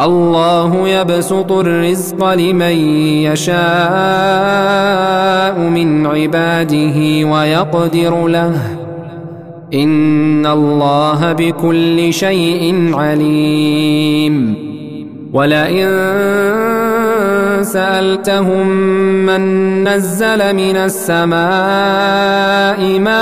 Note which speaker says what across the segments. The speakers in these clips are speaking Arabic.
Speaker 1: الله يبسط الرزق لمن يشاء من عباده ويقدر له ان الله بكل شيء عليم ولئن سالتهم من نزل من السماء ماء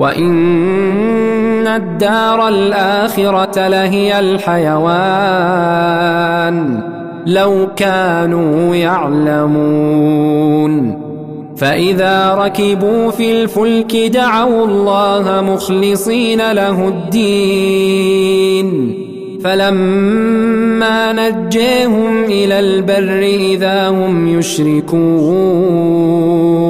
Speaker 1: وإن الدار الآخرة لهي الحيوان لو كانوا يعلمون فإذا ركبوا في الفلك دعوا الله مخلصين له الدين فلما نجيهم إلى البر إذا هم يشركون